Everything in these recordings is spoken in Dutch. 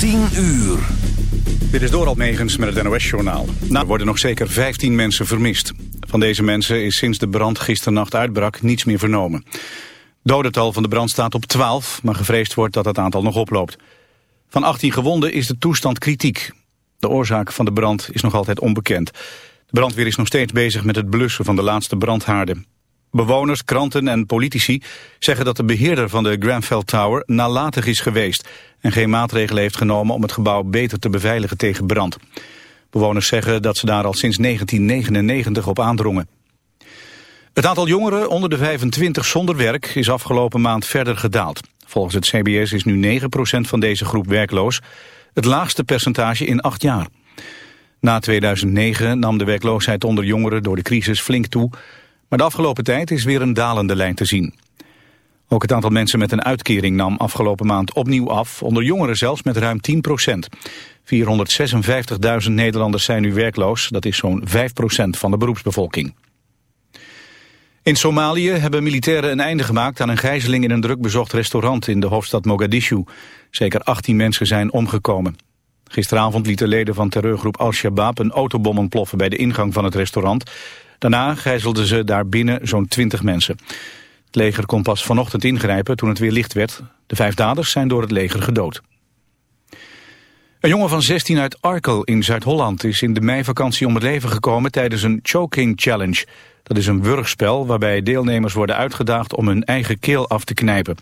10 uur. Dit is Doral Megens met het NOS-journaal. Nou, er worden nog zeker 15 mensen vermist. Van deze mensen is sinds de brand gisternacht uitbrak niets meer vernomen. Dodental van de brand staat op 12, maar gevreesd wordt dat het aantal nog oploopt. Van 18 gewonden is de toestand kritiek. De oorzaak van de brand is nog altijd onbekend. De brandweer is nog steeds bezig met het blussen van de laatste brandhaarden. Bewoners, kranten en politici zeggen dat de beheerder van de Grenfell Tower nalatig is geweest en geen maatregelen heeft genomen om het gebouw beter te beveiligen tegen brand. Bewoners zeggen dat ze daar al sinds 1999 op aandrongen. Het aantal jongeren onder de 25 zonder werk is afgelopen maand verder gedaald. Volgens het CBS is nu 9% van deze groep werkloos, het laagste percentage in acht jaar. Na 2009 nam de werkloosheid onder jongeren door de crisis flink toe, maar de afgelopen tijd is weer een dalende lijn te zien. Ook het aantal mensen met een uitkering nam afgelopen maand opnieuw af, onder jongeren zelfs met ruim 10 procent. 456.000 Nederlanders zijn nu werkloos, dat is zo'n 5 procent van de beroepsbevolking. In Somalië hebben militairen een einde gemaakt aan een gijzeling in een drukbezocht restaurant in de hoofdstad Mogadishu. Zeker 18 mensen zijn omgekomen. Gisteravond lieten leden van terreurgroep Al-Shabaab een autobom ontploffen bij de ingang van het restaurant. Daarna gijzelden ze daar binnen zo'n 20 mensen. Het leger kon pas vanochtend ingrijpen toen het weer licht werd. De vijf daders zijn door het leger gedood. Een jongen van 16 uit Arkel in Zuid-Holland is in de meivakantie om het leven gekomen tijdens een choking challenge. Dat is een wurgspel waarbij deelnemers worden uitgedaagd om hun eigen keel af te knijpen.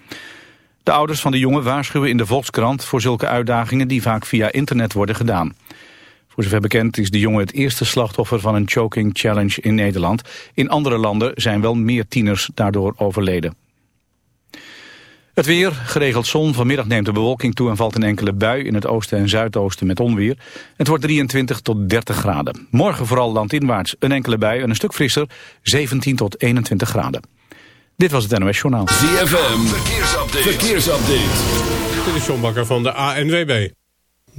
De ouders van de jongen waarschuwen in de Volkskrant voor zulke uitdagingen die vaak via internet worden gedaan. Voor zover bekend is de jongen het eerste slachtoffer van een choking challenge in Nederland. In andere landen zijn wel meer tieners daardoor overleden. Het weer, geregeld zon. Vanmiddag neemt de bewolking toe en valt een enkele bui in het oosten en zuidoosten met onweer. Het wordt 23 tot 30 graden. Morgen vooral landinwaarts een enkele bui en een stuk frisser, 17 tot 21 graden. Dit was het NOS Journaal. ZFM, verkeersupdate. verkeersupdate. Dit is John Bakker van de ANWB.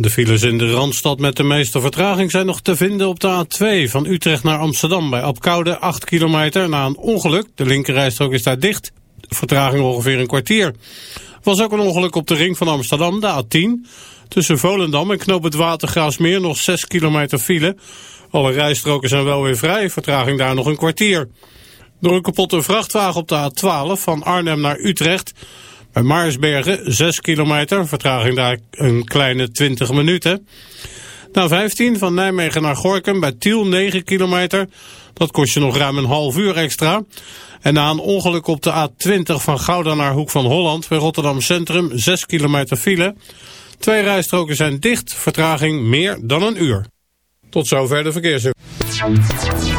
De files in de Randstad met de meeste vertraging zijn nog te vinden op de A2 van Utrecht naar Amsterdam bij Apkoude 8 kilometer na een ongeluk. De linkerrijstrook is daar dicht. Vertraging ongeveer een kwartier. Was ook een ongeluk op de ring van Amsterdam, de A10. Tussen Volendam en Knoop het Watergraafsmeer nog 6 kilometer file. Alle rijstroken zijn wel weer vrij, vertraging daar nog een kwartier. Door een kapotte vrachtwagen op de A12 van Arnhem naar Utrecht bij Maarsbergen 6 kilometer, vertraging daar een kleine 20 minuten. Na 15 van Nijmegen naar Gorkum bij Tiel 9 kilometer. Dat kost je nog ruim een half uur extra. En na een ongeluk op de A20 van Gouda naar Hoek van Holland bij Rotterdam Centrum 6 kilometer file. Twee rijstroken zijn dicht, vertraging meer dan een uur. Tot zover de verkeersinformatie.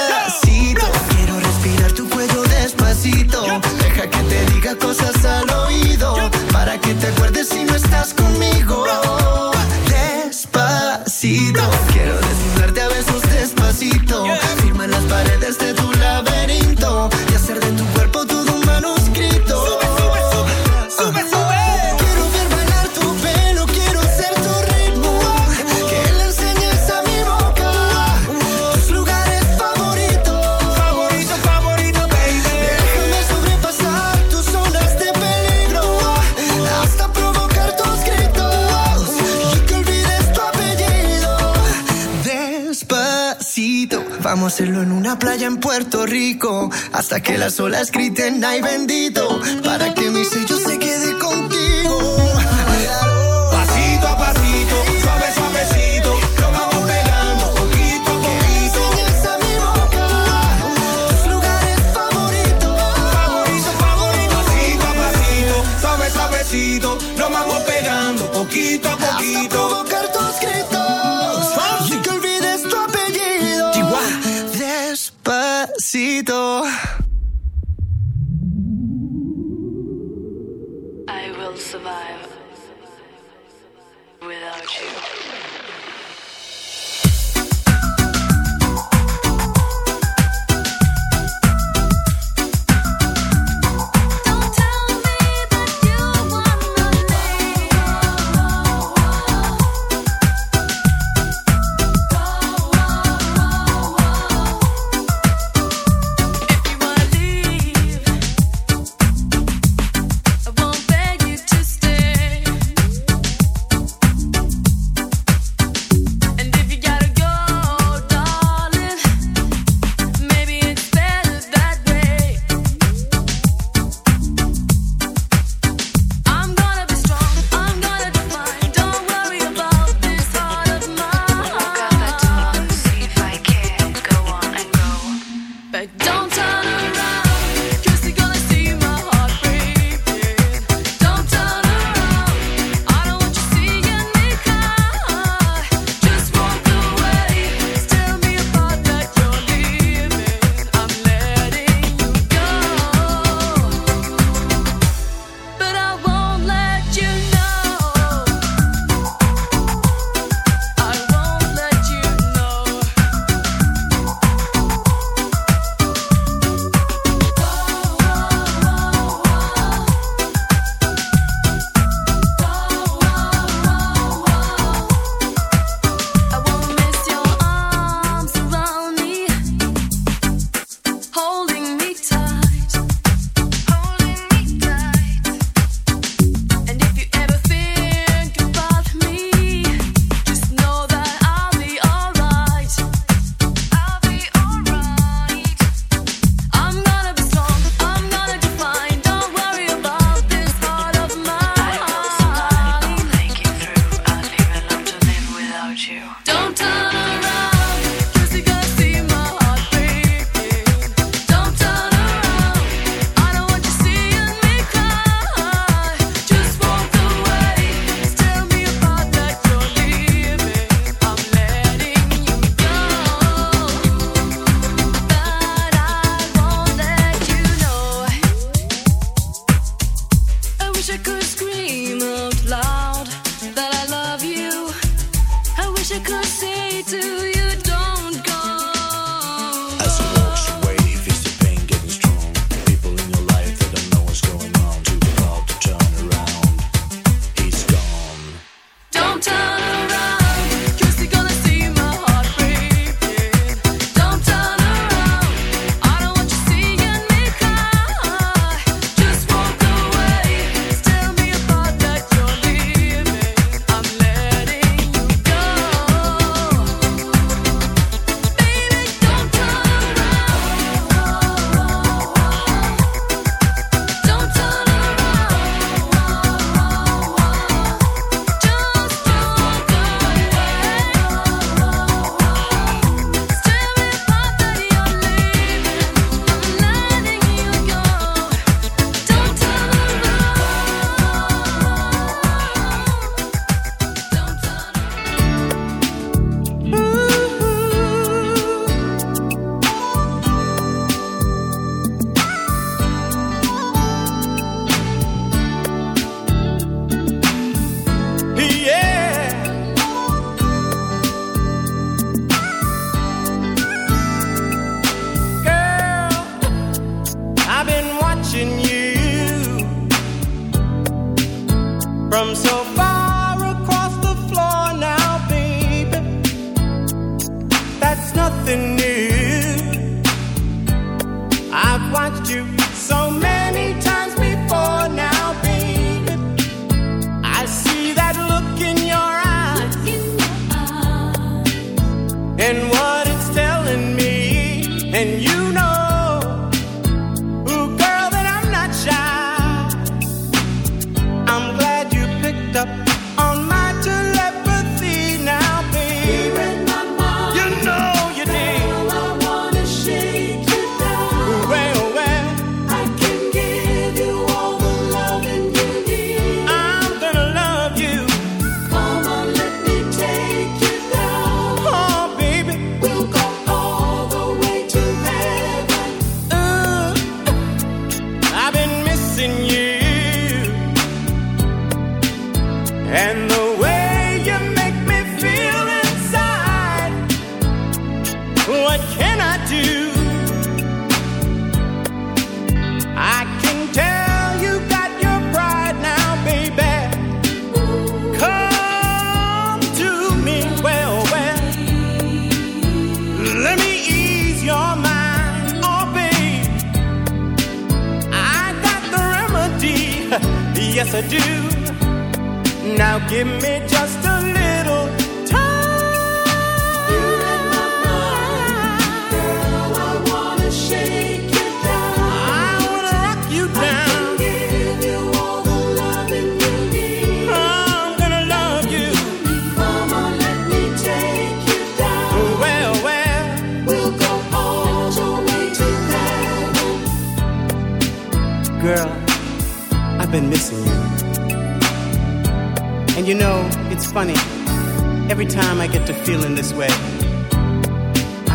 playa en Puerto Rico hasta que las olas griten ay bendito para que mis sellos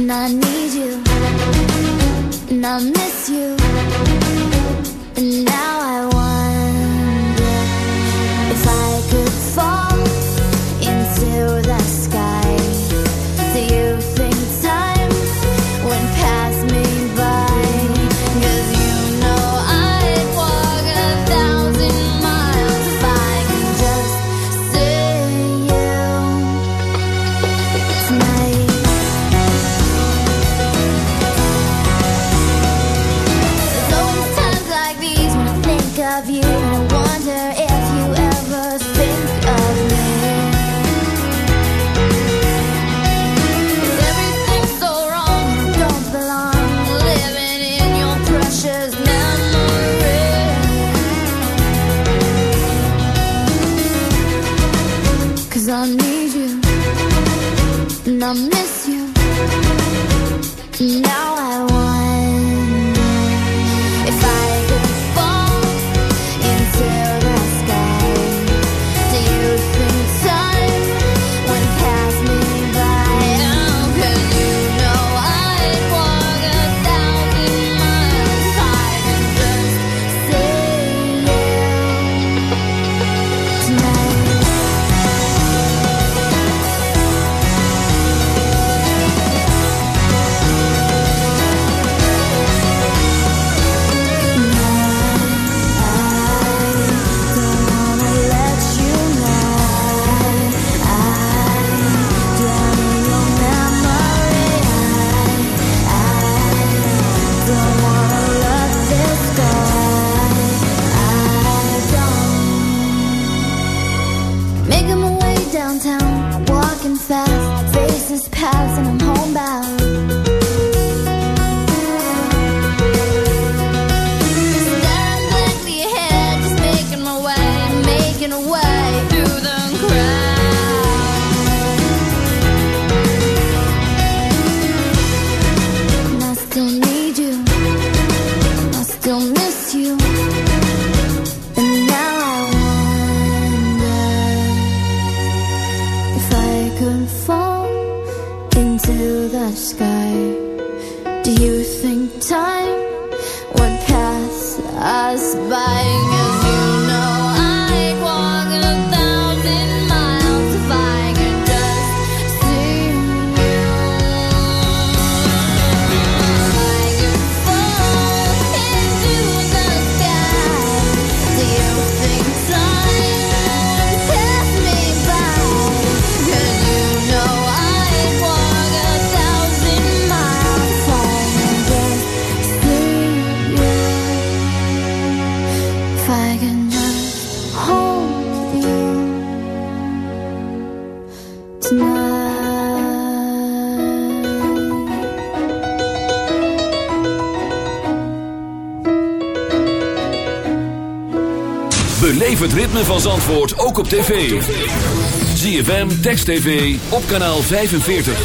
and I need you, and I miss you, and now house and I'm van Zandvoort ook op tv. ZFM, Text TV, op kanaal 45.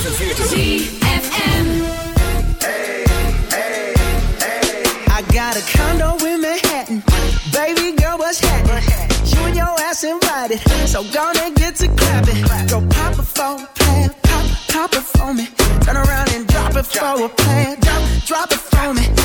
I got a condo in Manhattan. Baby girl, what's happening? You and your ass invited. So gonna get to clapping. Go pop it for a plan. Pop, pop it for me. Turn around and drop it for a plan. Drop, drop it for me.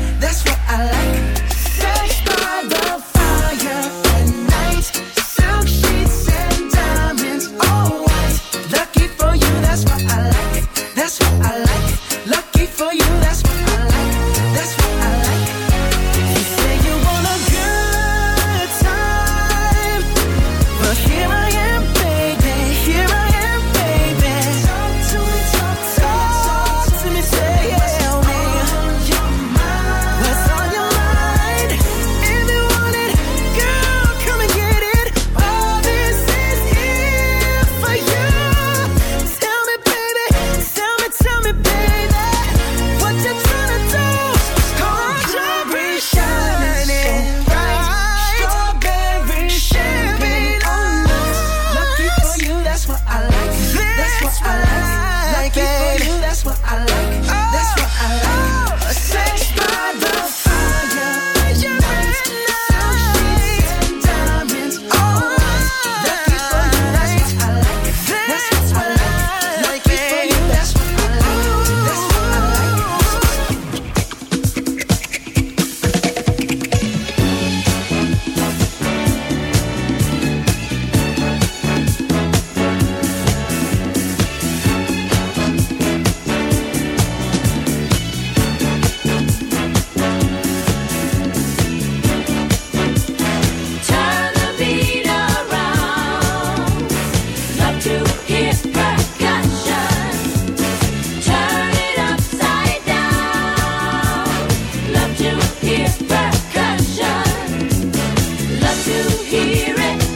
to hear it.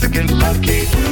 again, lucky.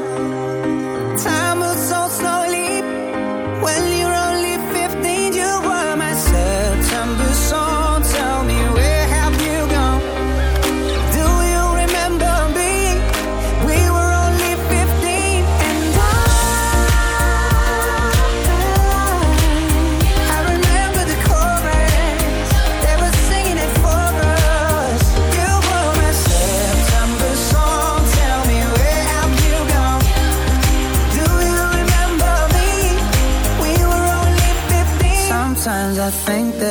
down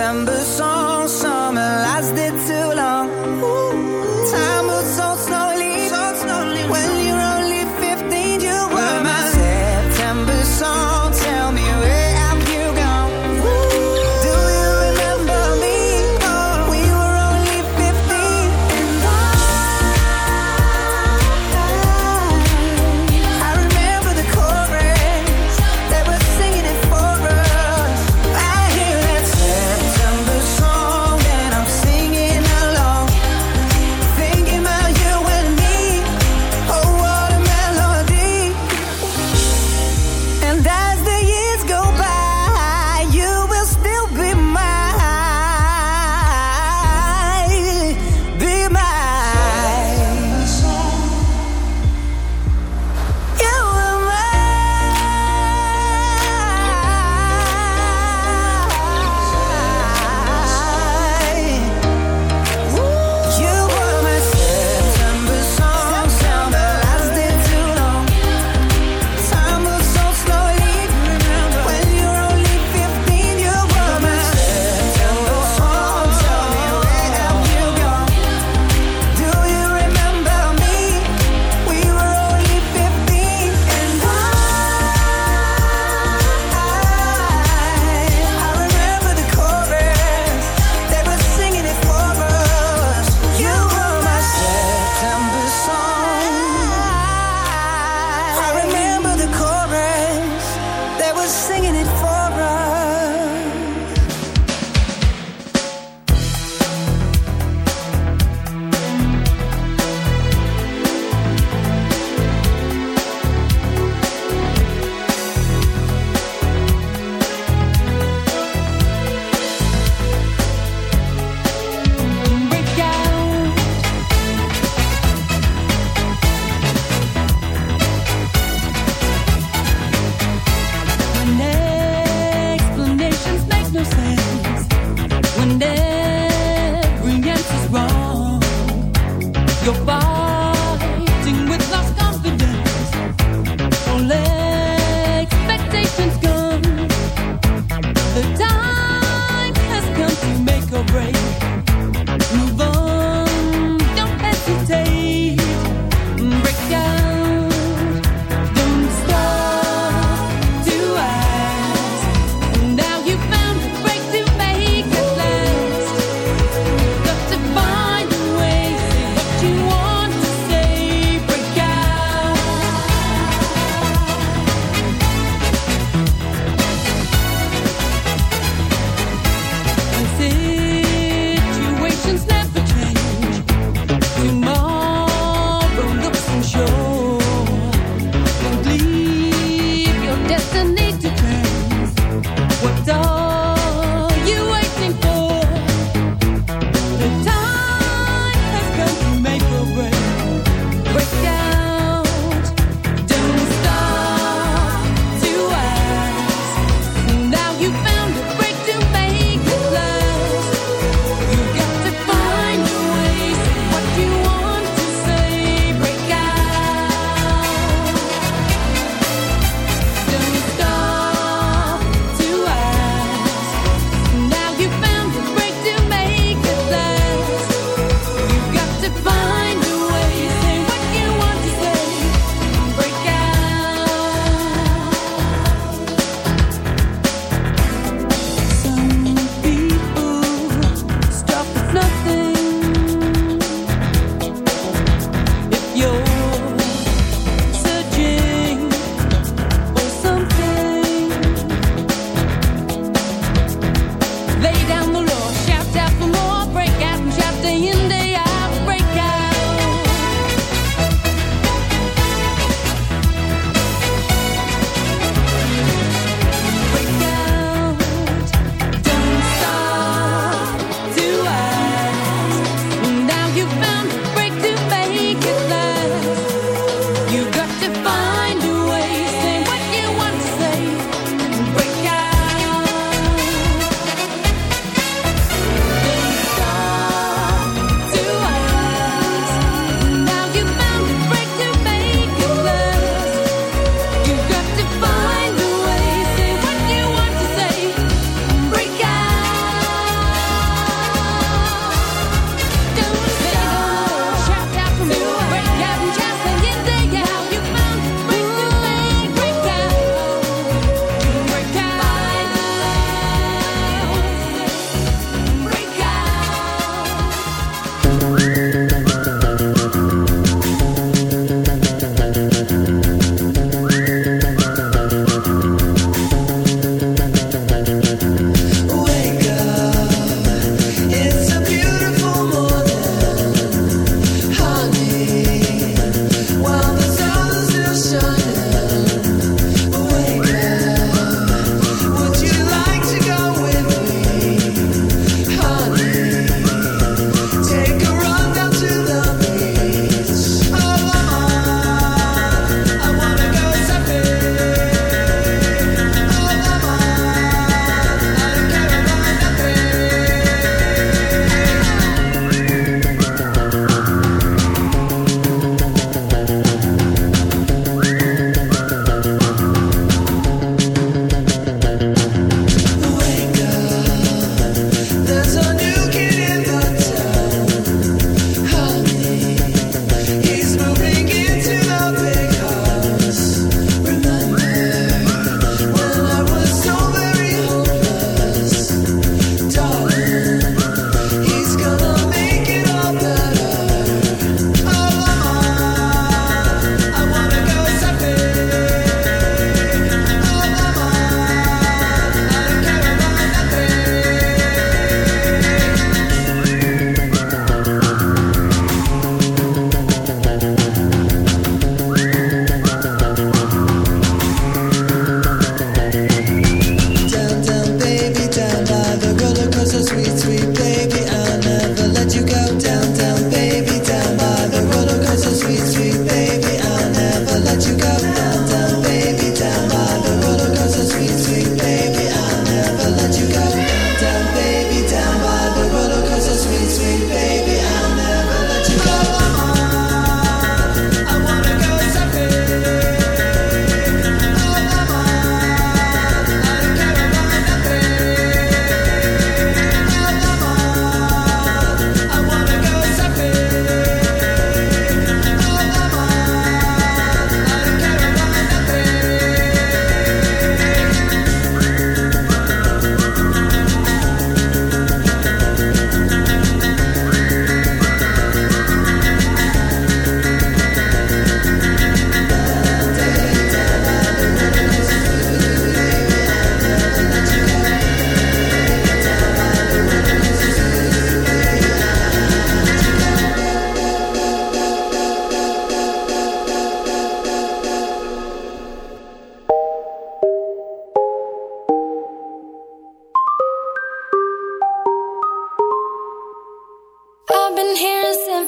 December song.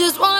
just want